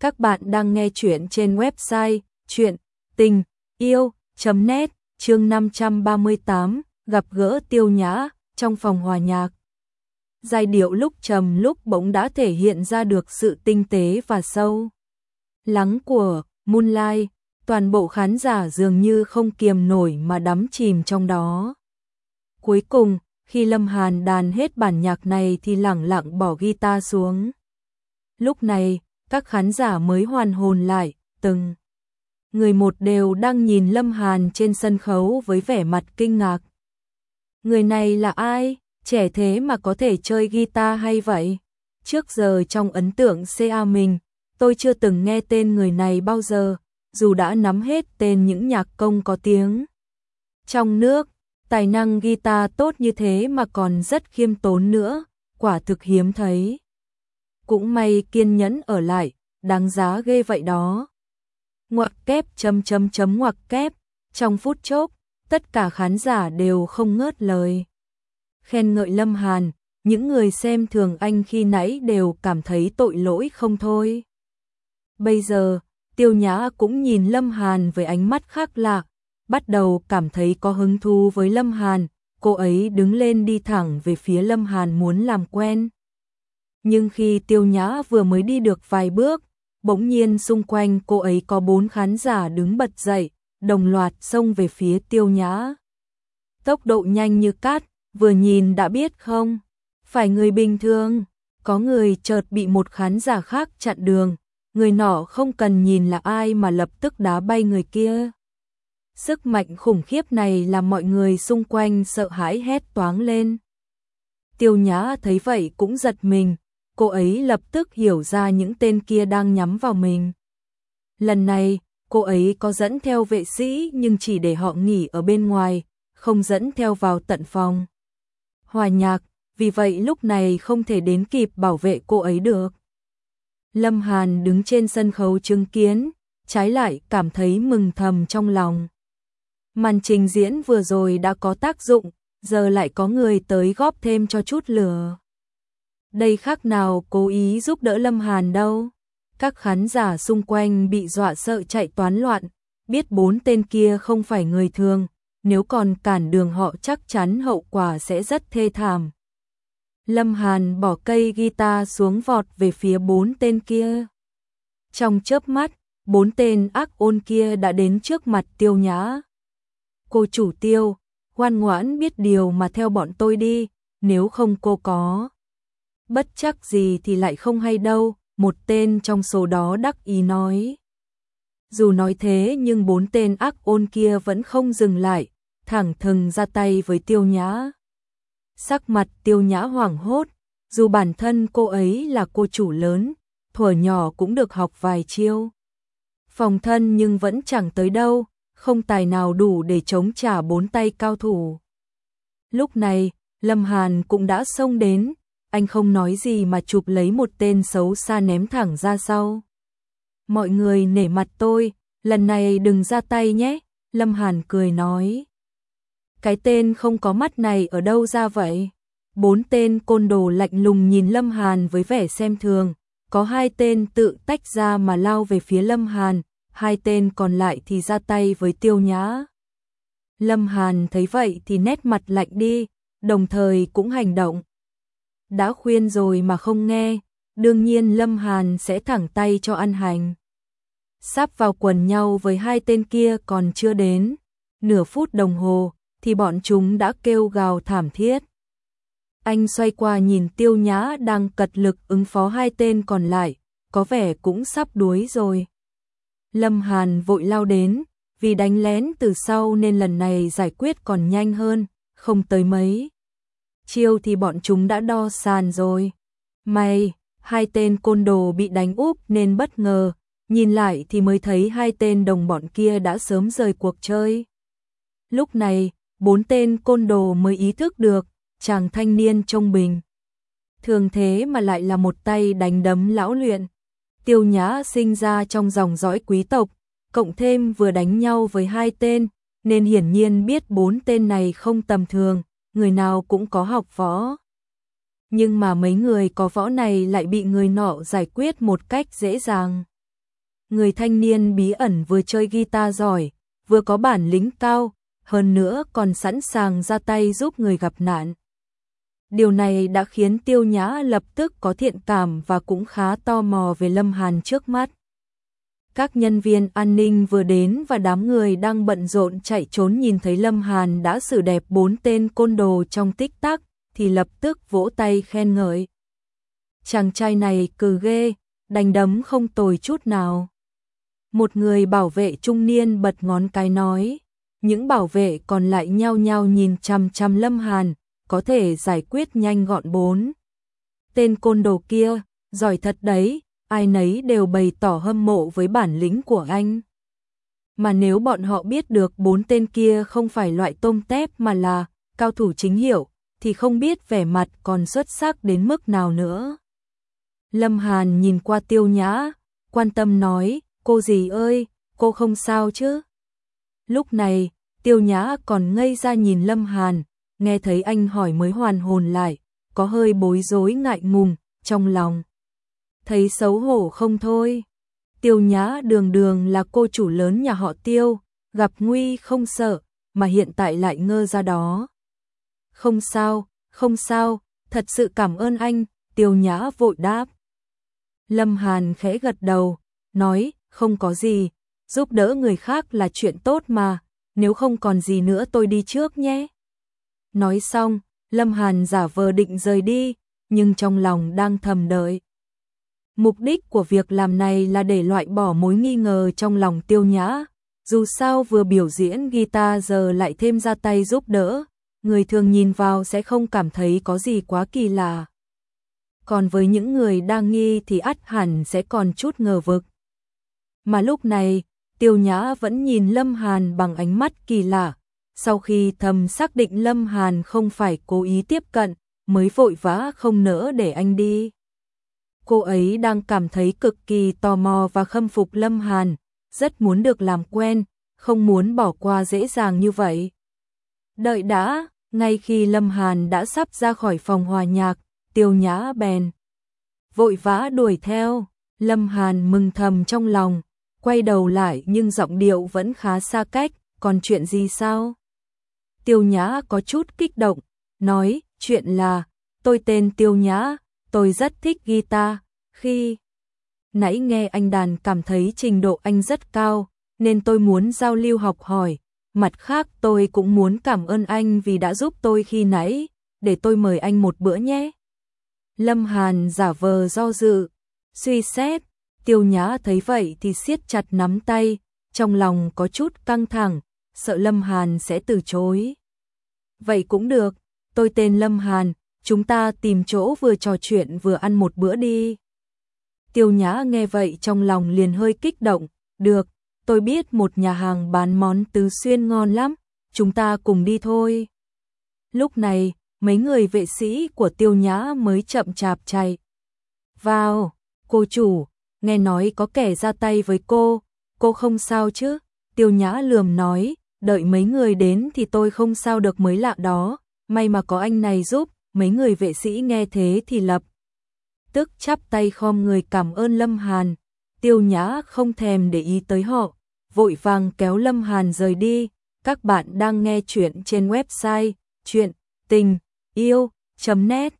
Các bạn đang nghe chuyện trên website chuyện tình yêu.net chương 538 gặp gỡ tiêu nhã trong phòng hòa nhạc. Giai điệu lúc trầm lúc bỗng đã thể hiện ra được sự tinh tế và sâu. Lắng của Moonlight, toàn bộ khán giả dường như không kiềm nổi mà đắm chìm trong đó. Cuối cùng, khi Lâm Hàn đàn hết bản nhạc này thì lẳng lặng bỏ guitar xuống. Lúc này, các khán giả mới hoàn hồn lại, từng người một đều đang nhìn Lâm Hàn trên sân khấu với vẻ mặt kinh ngạc. Người này là ai? Trẻ thế mà có thể chơi guitar hay vậy? Trước giờ trong ấn tượng CA mình, tôi chưa từng nghe tên người này bao giờ, dù đã nắm hết tên những nhạc công có tiếng. Trong nước, tài năng guitar tốt như thế mà còn rất khiêm tốn nữa, quả thực hiếm thấy. Cũng may kiên nhẫn ở lại, đáng giá ghê vậy đó. Ngoặc kép chấm chấm chấm ngoặc kép, trong phút chốc, tất cả khán giả đều không ngớt lời. Khen ngợi Lâm Hàn, những người xem thường anh khi nãy đều cảm thấy tội lỗi không thôi. Bây giờ, Tiêu Nhã cũng nhìn Lâm Hàn với ánh mắt khác lạ, bắt đầu cảm thấy có hứng thú với Lâm Hàn, cô ấy đứng lên đi thẳng về phía Lâm Hàn muốn làm quen. Nhưng khi Tiêu Nhã vừa mới đi được vài bước, bỗng nhiên xung quanh cô ấy có bốn khán giả đứng bật dậy, đồng loạt xông về phía Tiêu Nhã. Tốc độ nhanh như cát, vừa nhìn đã biết không, phải người bình thường, có người chợt bị một khán giả khác chặn đường, người nọ không cần nhìn là ai mà lập tức đá bay người kia. Sức mạnh khủng khiếp này làm mọi người xung quanh sợ hãi hét toáng lên. Tiêu Nhã thấy vậy cũng giật mình, cô ấy lập tức hiểu ra những tên kia đang nhắm vào mình. Lần này, cô ấy có dẫn theo vệ sĩ nhưng chỉ để họ nghỉ ở bên ngoài, không dẫn theo vào tận phòng. Hòa nhạc, vì vậy lúc này không thể đến kịp bảo vệ cô ấy được. Lâm Hàn đứng trên sân khấu chứng kiến, trái lại cảm thấy mừng thầm trong lòng. Màn trình diễn vừa rồi đã có tác dụng, giờ lại có người tới góp thêm cho chút lửa. Đây khác nào cố ý giúp đỡ Lâm Hàn đâu. Các khán giả xung quanh bị dọa sợ chạy toán loạn, biết bốn tên kia không phải người thường, nếu còn cản đường họ chắc chắn hậu quả sẽ rất thê thảm. Lâm Hàn bỏ cây guitar xuống vọt về phía bốn tên kia. Trong chớp mắt, bốn tên ác ôn kia đã đến trước mặt tiêu nhã. Cô chủ tiêu, ngoan ngoãn biết điều mà theo bọn tôi đi, nếu không cô có bất chắc gì thì lại không hay đâu, một tên trong số đó đắc ý nói. Dù nói thế nhưng bốn tên ác ôn kia vẫn không dừng lại, thẳng thừng ra tay với tiêu nhã. Sắc mặt tiêu nhã hoảng hốt, dù bản thân cô ấy là cô chủ lớn, thuở nhỏ cũng được học vài chiêu. Phòng thân nhưng vẫn chẳng tới đâu, không tài nào đủ để chống trả bốn tay cao thủ. Lúc này, Lâm Hàn cũng đã xông đến, anh không nói gì mà chụp lấy một tên xấu xa ném thẳng ra sau. Mọi người nể mặt tôi, lần này đừng ra tay nhé, Lâm Hàn cười nói. Cái tên không có mắt này ở đâu ra vậy? Bốn tên côn đồ lạnh lùng nhìn Lâm Hàn với vẻ xem thường, có hai tên tự tách ra mà lao về phía Lâm Hàn, hai tên còn lại thì ra tay với tiêu nhã. Lâm Hàn thấy vậy thì nét mặt lạnh đi, đồng thời cũng hành động, đã khuyên rồi mà không nghe, đương nhiên Lâm Hàn sẽ thẳng tay cho ăn hành. Sắp vào quần nhau với hai tên kia còn chưa đến, nửa phút đồng hồ thì bọn chúng đã kêu gào thảm thiết. Anh xoay qua nhìn Tiêu Nhã đang cật lực ứng phó hai tên còn lại, có vẻ cũng sắp đuối rồi. Lâm Hàn vội lao đến, vì đánh lén từ sau nên lần này giải quyết còn nhanh hơn, không tới mấy chiêu thì bọn chúng đã đo sàn rồi. May, hai tên côn đồ bị đánh úp nên bất ngờ, nhìn lại thì mới thấy hai tên đồng bọn kia đã sớm rời cuộc chơi. Lúc này, bốn tên côn đồ mới ý thức được, chàng thanh niên trông bình. Thường thế mà lại là một tay đánh đấm lão luyện. Tiêu nhã sinh ra trong dòng dõi quý tộc, cộng thêm vừa đánh nhau với hai tên, nên hiển nhiên biết bốn tên này không tầm thường, người nào cũng có học võ. Nhưng mà mấy người có võ này lại bị người nọ giải quyết một cách dễ dàng. người thanh niên bí ẩn vừa chơi guitar giỏi, vừa có bản lĩnh cao, hơn nữa còn sẵn sàng ra tay giúp người gặp nạn. Điều này đã khiến Tiêu Nhã lập tức có thiện cảm và cũng khá tò mò về Lâm Hàn trước mắt. Các nhân viên an ninh vừa đến và đám người đang bận rộn chạy trốn nhìn thấy Lâm Hàn đã xử đẹp bốn tên côn đồ trong tích tắc, thì lập tức vỗ tay khen ngợi. Chàng trai này cừ ghê, đánh đấm không tồi chút nào. Một người bảo vệ trung niên bật ngón cái nói, những bảo vệ còn lại nhao nhao nhìn chăm chăm Lâm Hàn, có thể giải quyết nhanh gọn bốn. Tên côn đồ kia, giỏi thật đấy, ai nấy đều bày tỏ hâm mộ với bản lĩnh của anh. Mà nếu bọn họ biết được bốn tên kia không phải loại tôm tép mà là cao thủ chính hiệu, thì không biết vẻ mặt còn xuất sắc đến mức nào nữa. Lâm Hàn nhìn qua tiêu nhã, quan tâm nói, cô gì ơi, cô không sao chứ? Lúc này, tiêu nhã còn ngây ra nhìn Lâm Hàn, nghe thấy anh hỏi mới hoàn hồn lại, có hơi bối rối ngại ngùng, trong lòng. Thấy xấu hổ không thôi. Tiêu nhã đường đường là cô chủ lớn nhà họ tiêu, gặp nguy không sợ, mà hiện tại lại ngơ ra đó. Không sao, không sao, thật sự cảm ơn anh, tiêu nhã vội đáp. Lâm Hàn khẽ gật đầu, nói, không có gì, giúp đỡ người khác là chuyện tốt mà, nếu không còn gì nữa tôi đi trước nhé. Nói xong, Lâm Hàn giả vờ định rời đi, nhưng trong lòng đang thầm đợi. Mục đích của việc làm này là để loại bỏ mối nghi ngờ trong lòng tiêu nhã, dù sao vừa biểu diễn guitar giờ lại thêm ra tay giúp đỡ, người thường nhìn vào sẽ không cảm thấy có gì quá kỳ lạ. Còn với những người đang nghi thì ắt hẳn sẽ còn chút ngờ vực. Mà lúc này, tiêu nhã vẫn nhìn Lâm Hàn bằng ánh mắt kỳ lạ, sau khi thầm xác định Lâm Hàn không phải cố ý tiếp cận, mới vội vã không nỡ để anh đi. Cô ấy đang cảm thấy cực kỳ tò mò và khâm phục Lâm Hàn, rất muốn được làm quen, không muốn bỏ qua dễ dàng như vậy. Đợi đã, ngay khi Lâm Hàn đã sắp ra khỏi phòng hòa nhạc, tiêu nhã bèn. Vội vã đuổi theo, Lâm Hàn mừng thầm trong lòng, quay đầu lại nhưng giọng điệu vẫn khá xa cách, còn chuyện gì sao? Tiêu Nhã có chút kích động, nói, chuyện là, tôi tên Tiêu Nhã, tôi rất thích guitar, khi nãy nghe anh đàn cảm thấy trình độ anh rất cao, nên tôi muốn giao lưu học hỏi, mặt khác tôi cũng muốn cảm ơn anh vì đã giúp tôi khi nãy, để tôi mời anh một bữa nhé. Lâm Hàn giả vờ do dự, suy xét, Tiêu Nhã thấy vậy thì siết chặt nắm tay, trong lòng có chút căng thẳng, sợ Lâm Hàn sẽ từ chối. Vậy cũng được, tôi tên Lâm Hàn, chúng ta tìm chỗ vừa trò chuyện vừa ăn một bữa đi. Tiêu Nhã nghe vậy trong lòng liền hơi kích động, được, tôi biết một nhà hàng bán món tứ xuyên ngon lắm, chúng ta cùng đi thôi. Lúc này, mấy người vệ sĩ của Tiêu Nhã mới chậm chạp chạy. Vào, cô chủ, nghe nói có kẻ ra tay với cô, cô không sao chứ? Tiêu Nhã lườm nói, đợi mấy người đến thì tôi không sao được mới lạ đó, may mà có anh này giúp, mấy người vệ sĩ nghe thế thì lập. Tức chắp tay khom người cảm ơn Lâm Hàn, tiêu nhã không thèm để ý tới họ, vội vàng kéo Lâm Hàn rời đi, các bạn đang nghe chuyện trên website chuyện tình yêu.net